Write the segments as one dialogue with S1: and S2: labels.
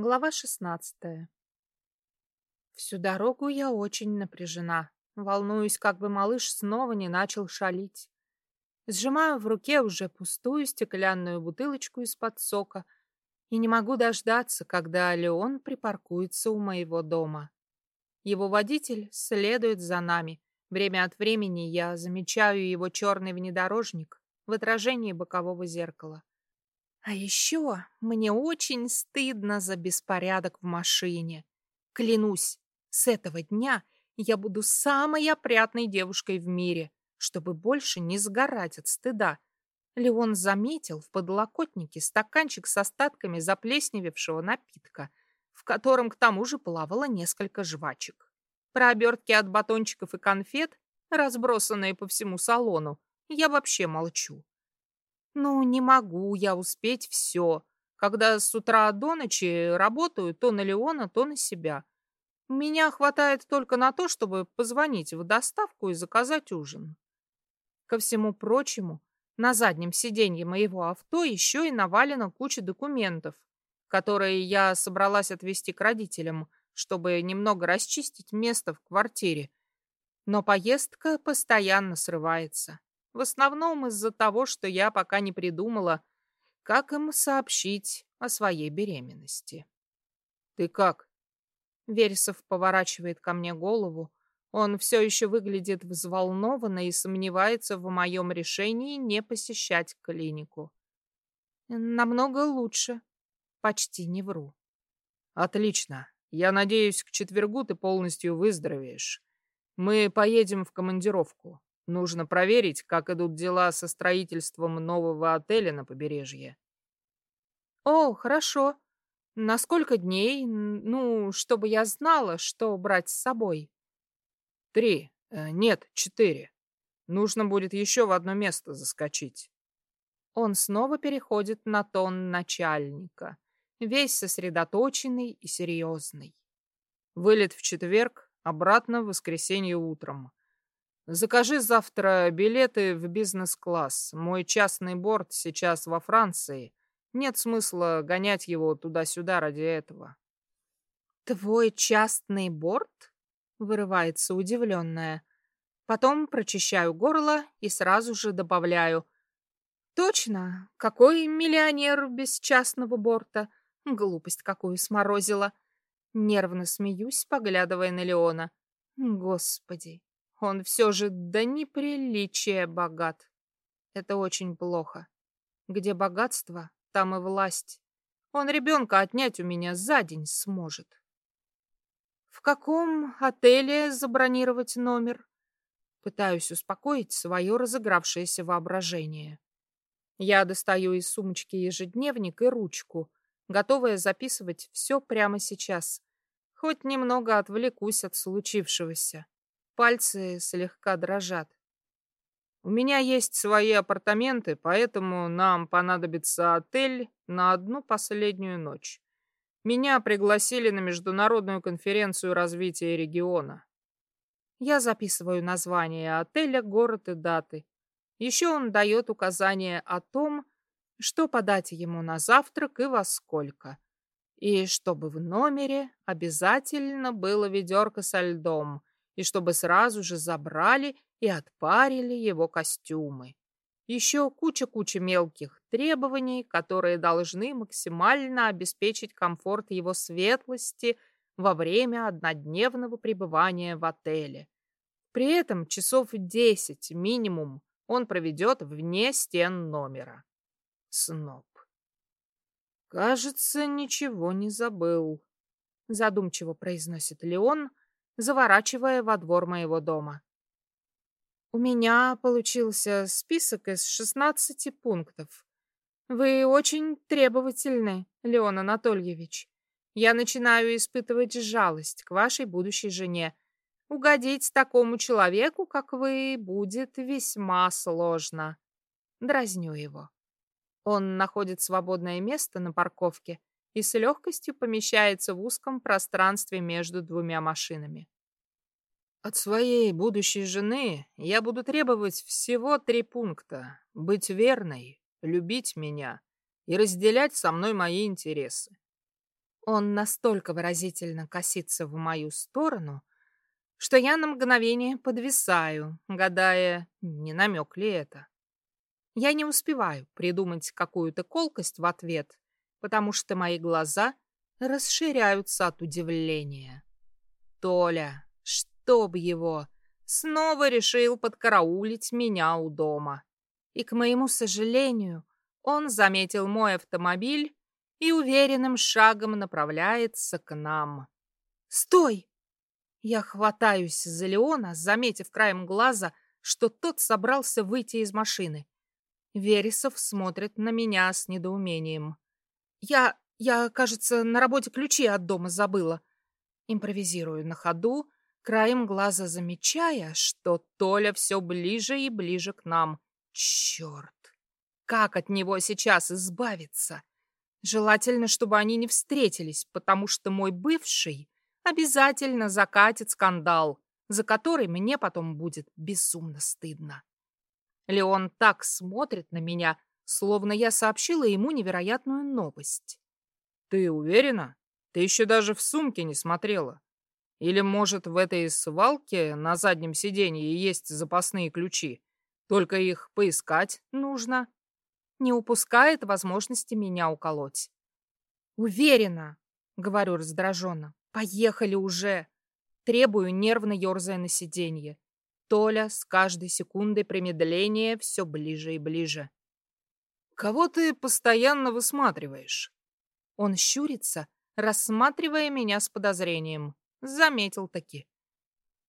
S1: Глава шестнадцатая. Всю дорогу я очень напряжена. Волнуюсь, как бы малыш снова не начал шалить. Сжимаю в руке уже пустую стеклянную бутылочку из-под сока и не могу дождаться, когда Леон припаркуется у моего дома. Его водитель следует за нами. Время от времени я замечаю его черный внедорожник в отражении бокового зеркала. А еще мне очень стыдно за беспорядок в машине. Клянусь, с этого дня я буду самой опрятной девушкой в мире, чтобы больше не сгорать от стыда. Леон заметил в подлокотнике стаканчик с остатками заплесневевшего напитка, в котором к тому же плавало несколько жвачек. Про обертки от батончиков и конфет, разбросанные по всему салону, я вообще молчу. Ну, не могу я успеть все. Когда с утра до ночи работаю то на Леона, то на себя. Меня хватает только на то, чтобы позвонить в доставку и заказать ужин. Ко всему прочему, на заднем сиденье моего авто еще и навалена куча документов, которые я собралась отвезти к родителям, чтобы немного расчистить место в квартире. Но поездка постоянно срывается. В основном из-за того, что я пока не придумала, как им сообщить о своей беременности. «Ты как?» Вересов поворачивает ко мне голову. Он все еще выглядит взволнованно и сомневается в моем решении не посещать клинику. Намного лучше. Почти не вру.
S2: Отлично. Я надеюсь, к четвергу ты полностью выздоровеешь. Мы поедем в командировку. Нужно проверить, как идут дела со строительством нового отеля на побережье.
S1: О, хорошо. На сколько дней? Ну, чтобы я знала, что брать с собой.
S2: Три. Э, нет, четыре. Нужно будет еще в одно место заскочить.
S1: Он снова переходит на тон начальника, весь сосредоточенный и серьезный.
S2: Вылет в четверг, обратно в воскресенье утром. Закажи завтра билеты в бизнес-класс. Мой частный борт сейчас во Франции. Нет смысла гонять его туда-сюда ради этого.
S1: Твой частный борт? Вырывается удивленная. Потом прочищаю горло и сразу же добавляю. Точно, какой миллионер без частного борта? Глупость какую сморозила. Нервно смеюсь, поглядывая на Леона. Господи, он все же до неприличия богат. Это очень плохо. Где богатство, там и власть. Он ребенка отнять у меня за день сможет. В каком отеле забронировать номер? Пытаюсь успокоить свое разыгравшееся воображение. Я достаю из сумочки ежедневник и ручку, готовая записывать все прямо сейчас. Хоть немного отвлекусь от случившегося. Пальцы слегка дрожат.
S2: У меня есть свои апартаменты, поэтому нам понадобится отель на одну последнюю ночь. Меня пригласили на международную конференцию развития региона.
S1: Я записываю название отеля, город и даты. Еще он дает указание о том, что подать ему на завтрак и во сколько. И чтобы в номере обязательно было ведерко со льдом, и чтобы сразу же забрали и отпарили его костюмы. Еще куча-куча мелких требований, которые должны максимально обеспечить комфорт его светлости во время однодневного пребывания в отеле. При этом часов десять минимум он проведет вне стен номера. Сноб. «Кажется, ничего не забыл», — задумчиво произносит Леон, заворачивая во двор моего дома. У меня получился список из 16 пунктов. Вы очень требовательны, Леон Анатольевич. Я начинаю испытывать жалость к вашей будущей жене. Угодить такому человеку, как вы, будет весьма сложно. Дразню его. Он находит свободное место на парковке и с легкостью помещается в узком пространстве между двумя машинами.
S2: От своей будущей жены я буду требовать всего три пункта. Быть верной, любить меня и разделять со мной мои интересы.
S1: Он настолько выразительно косится в мою сторону, что я на мгновение подвисаю, гадая, не намек ли это. Я не успеваю придумать какую-то колкость в ответ, потому что мои глаза расширяются от удивления. Толя, чтоб его, снова решил подкараулить меня у дома. И, к моему сожалению, он заметил мой автомобиль и уверенным шагом направляется к нам. «Стой!» Я хватаюсь за Леона, заметив краем глаза, что тот собрался выйти из машины. Вересов смотрит на меня с недоумением. «Я... я, кажется, на работе ключи от дома забыла». Импровизирую на ходу, краем глаза замечая, что Толя все ближе и ближе к нам. Черт! Как от него сейчас избавиться? Желательно, чтобы они не встретились, потому что мой бывший обязательно закатит скандал, за который мне потом будет безумно стыдно. Леон так смотрит на меня, словно я сообщила ему невероятную новость.
S2: «Ты уверена? Ты еще даже в сумке не смотрела. Или, может, в этой свалке на заднем сиденье есть запасные ключи? Только их поискать нужно?»
S1: Не упускает возможности меня уколоть. «Уверена», — говорю раздраженно, — «поехали уже!» Требую, нервно ерзая на сиденье. Толя с каждой секундой промедления все ближе и ближе.
S2: «Кого ты постоянно высматриваешь?»
S1: Он щурится, рассматривая меня с подозрением. Заметил таки.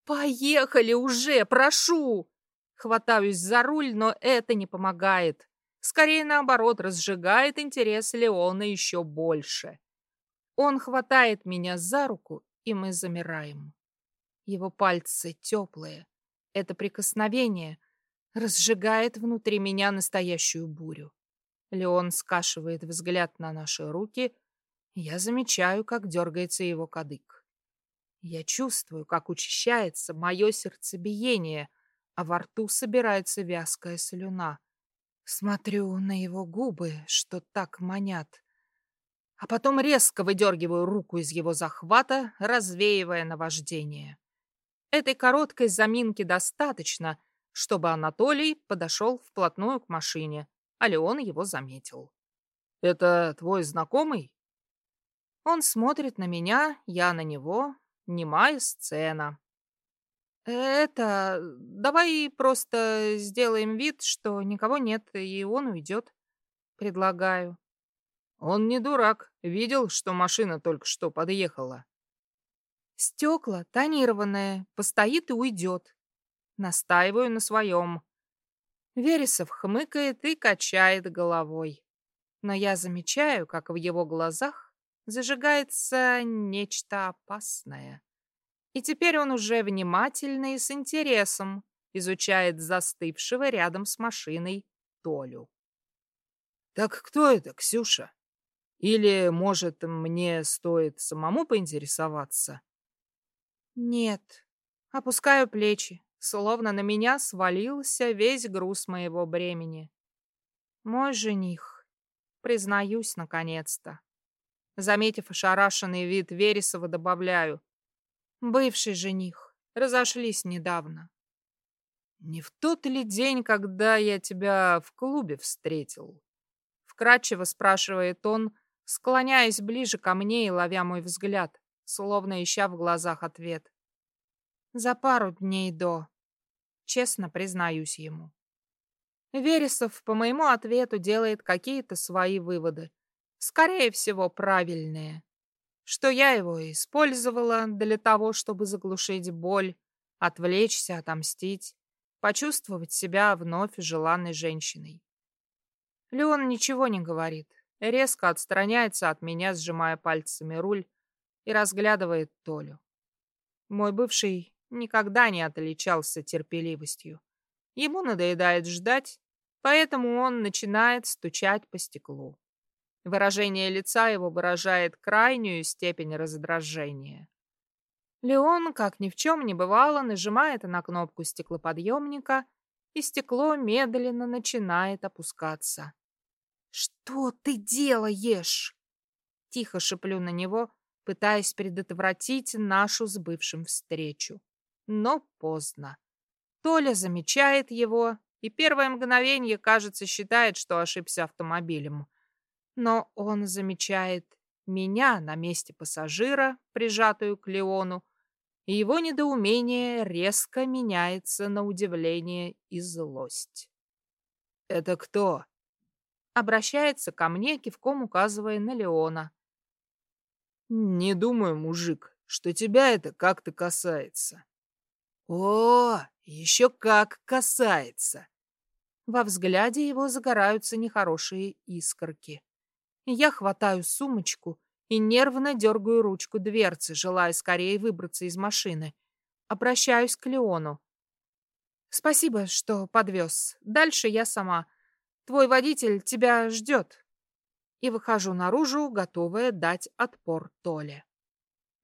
S1: «Поехали уже, прошу!» Хватаюсь за руль, но это не помогает. Скорее, наоборот, разжигает интерес Леона еще больше. Он хватает меня за руку, и мы замираем. Его пальцы теплые, это прикосновение разжигает внутри меня настоящую бурю. Леон скашивает взгляд на наши руки, я замечаю, как дергается его кадык. Я чувствую, как учащается мое сердцебиение, а во рту собирается вязкая слюна. Смотрю на его губы, что так манят. А потом резко выдергиваю руку из его захвата, развеивая наваждение. Этой короткой заминки достаточно, чтобы Анатолий подошел вплотную к машине, а Леон его заметил.
S2: «Это твой знакомый?»
S1: Он смотрит на меня, я на него. Немая сцена. «Это... Давай просто сделаем вид, что никого нет, и он уйдет». Предлагаю.
S2: Он не дурак. Видел, что машина только что подъехала.
S1: Стекла тонированные, постоит и уйдет. Настаиваю на своем. Вересов хмыкает и качает головой. Но я замечаю, как в его глазах зажигается нечто опасное. И теперь он уже внимательно и с интересом изучает застывшего рядом с машиной Толю.
S2: «Так кто это, Ксюша? Или, может, мне стоит самому поинтересоваться?»
S1: Нет. Опускаю плечи, словно на меня свалился весь груз моего бремени. Мой жених. Признаюсь, наконец-то. Заметив ошарашенный вид Вересова, добавляю. Бывший жених. Разошлись недавно.
S2: Не в тот ли день, когда я тебя в клубе встретил?
S1: Вкратчиво спрашивает он, склоняясь ближе ко мне и ловя мой взгляд словно ища в глазах ответ. За пару дней до. Честно признаюсь ему. Вересов по моему ответу делает какие-то свои выводы. Скорее всего, правильные. Что я его использовала для того, чтобы заглушить боль, отвлечься, отомстить, почувствовать себя вновь желанной женщиной. Леон ничего не говорит, резко отстраняется от меня, сжимая пальцами руль, и разглядывает Толю. Мой бывший никогда не отличался терпеливостью. Ему надоедает ждать, поэтому он начинает стучать по стеклу. Выражение лица его выражает крайнюю степень раздражения. Леон, как ни в чем не бывало, нажимает на кнопку стеклоподъемника, и стекло медленно начинает опускаться. «Что ты делаешь?» Тихо шеплю на него, пытаясь предотвратить нашу с бывшим встречу. Но поздно. Толя замечает его и первое мгновение, кажется, считает, что ошибся автомобилем. Но он замечает меня на месте пассажира, прижатую к Леону, и его недоумение резко меняется на удивление и злость.
S2: «Это кто?»
S1: Обращается ко мне, кивком указывая на Леона.
S2: «Не думаю, мужик, что тебя это как-то касается». «О, еще как касается!»
S1: Во взгляде его загораются нехорошие искорки. Я хватаю сумочку и нервно дергаю ручку дверцы, желая скорее выбраться из машины. Обращаюсь к Леону. «Спасибо, что подвез. Дальше я сама. Твой водитель тебя ждет». И выхожу наружу, готовая дать отпор Толе.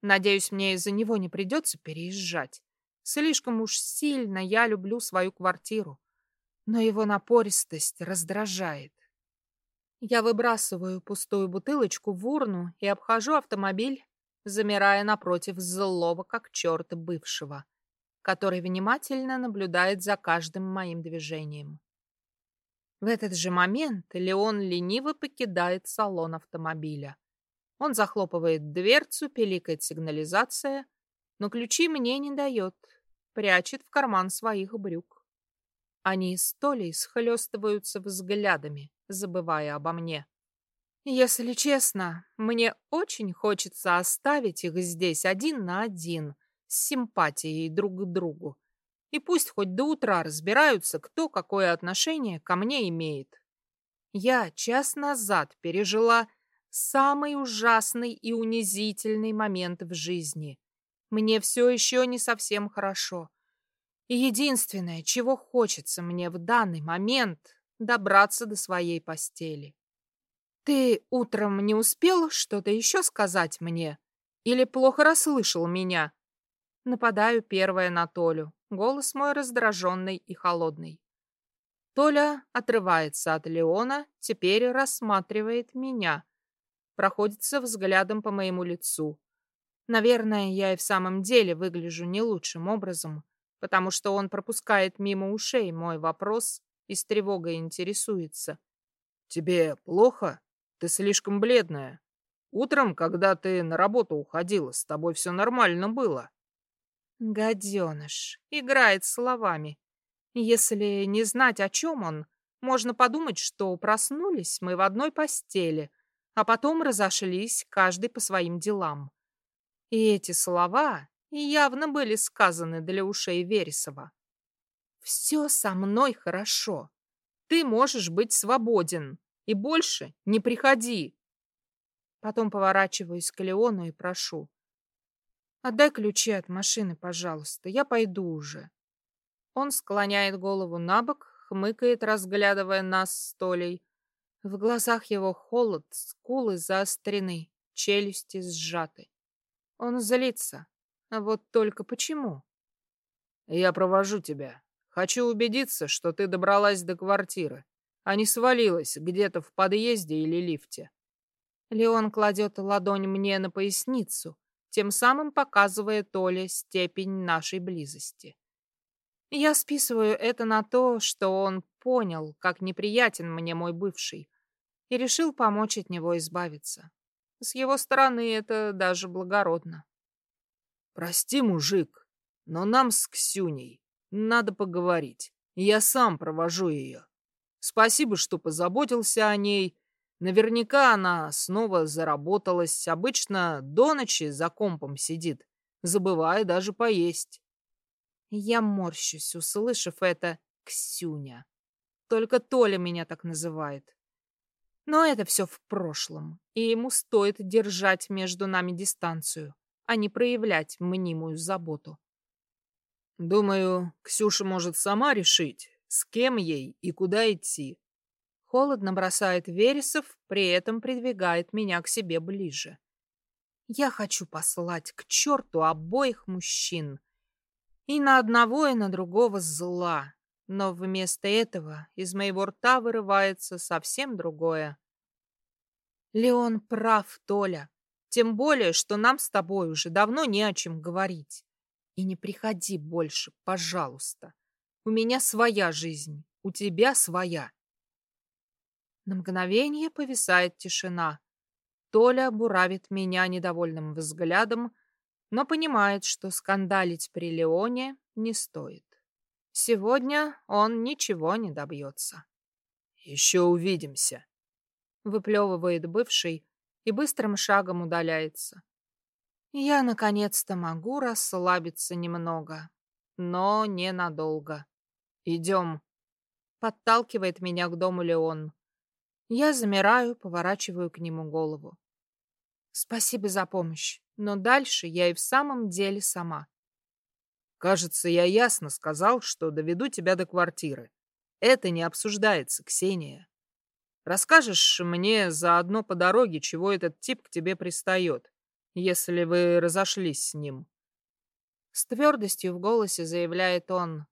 S1: Надеюсь, мне из-за него не придется переезжать. Слишком уж сильно я люблю свою квартиру. Но его напористость раздражает. Я выбрасываю пустую бутылочку в урну и обхожу автомобиль, замирая напротив злого, как черт бывшего, который внимательно наблюдает за каждым моим движением. В этот же момент Леон лениво покидает салон автомобиля. Он захлопывает дверцу, пиликает сигнализация, но ключи мне не дает, прячет в карман своих брюк. Они с Толей схлестываются взглядами, забывая обо мне. Если честно, мне очень хочется оставить их здесь один на один, с симпатией друг к другу. И пусть хоть до утра разбираются, кто какое отношение ко мне имеет. Я час назад пережила самый ужасный и унизительный момент в жизни. Мне все еще не совсем хорошо. Единственное, чего хочется мне в данный момент, добраться до своей постели. Ты утром не успел что-то еще сказать мне? Или плохо расслышал меня? Нападаю первая на Толю. Голос мой раздраженный и холодный. Толя отрывается от Леона, теперь рассматривает меня. Проходится взглядом по моему лицу. Наверное, я и в самом деле выгляжу не лучшим образом, потому что он пропускает мимо ушей мой вопрос и с тревогой интересуется.
S2: «Тебе плохо? Ты слишком бледная. Утром, когда ты на работу уходила, с тобой все нормально было».
S1: Гаденыш. Играет словами. Если не знать, о чем он, можно подумать, что проснулись мы в одной постели, а потом разошлись каждый по своим делам. И эти слова явно были сказаны для ушей Вересова. «Все со мной хорошо. Ты можешь быть свободен. И больше не приходи». Потом поворачиваюсь к Леону и прошу. Отдай ключи от машины, пожалуйста. Я пойду уже. Он склоняет голову на бок, хмыкает, разглядывая нас с Толей. В глазах его холод, скулы заострены, челюсти сжаты. Он злится. А вот только почему?
S2: Я провожу тебя. Хочу убедиться, что ты добралась до квартиры, а не свалилась где-то в подъезде или лифте.
S1: Леон кладет ладонь мне на поясницу, тем самым показывая Толе степень нашей близости. Я списываю это на то, что он понял, как неприятен мне мой бывший, и решил помочь от него избавиться. С его стороны это даже благородно.
S2: «Прости, мужик, но нам с Ксюней надо поговорить. Я сам провожу ее. Спасибо, что позаботился о ней Наверняка она снова заработалась, обычно до ночи за компом сидит, забывая даже поесть.
S1: Я морщусь, услышав это «Ксюня». Только Толя меня так называет. Но это все в прошлом, и ему стоит держать между нами дистанцию, а не проявлять мнимую заботу.
S2: Думаю, Ксюша может сама решить, с кем ей и куда идти.
S1: Холодно бросает Вересов, при этом придвигает меня к себе ближе. Я хочу послать к черту обоих мужчин. И на одного, и на другого зла. Но вместо этого из моего рта вырывается совсем другое. Леон прав, Толя. Тем более, что нам с тобой уже давно не о чем говорить. И не приходи больше, пожалуйста. У меня своя жизнь, у тебя своя. На мгновение повисает тишина. Толя буравит меня недовольным взглядом, но понимает, что скандалить при Леоне не стоит. Сегодня он ничего не добьется.
S2: «Еще увидимся», —
S1: выплевывает бывший и быстрым шагом удаляется. Я, наконец-то, могу расслабиться немного, но ненадолго. «Идем», — подталкивает меня к дому Леон. Я замираю, поворачиваю к нему голову. Спасибо за помощь, но дальше я и в самом деле сама.
S2: Кажется, я ясно сказал, что доведу тебя до квартиры. Это не обсуждается, Ксения. Расскажешь мне заодно по дороге, чего этот тип к тебе пристает, если вы разошлись с ним.
S1: С твердостью в голосе заявляет он,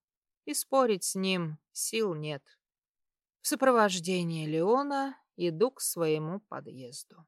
S1: и спорить с ним сил нет. В сопровождении Леона иду к своему подъезду.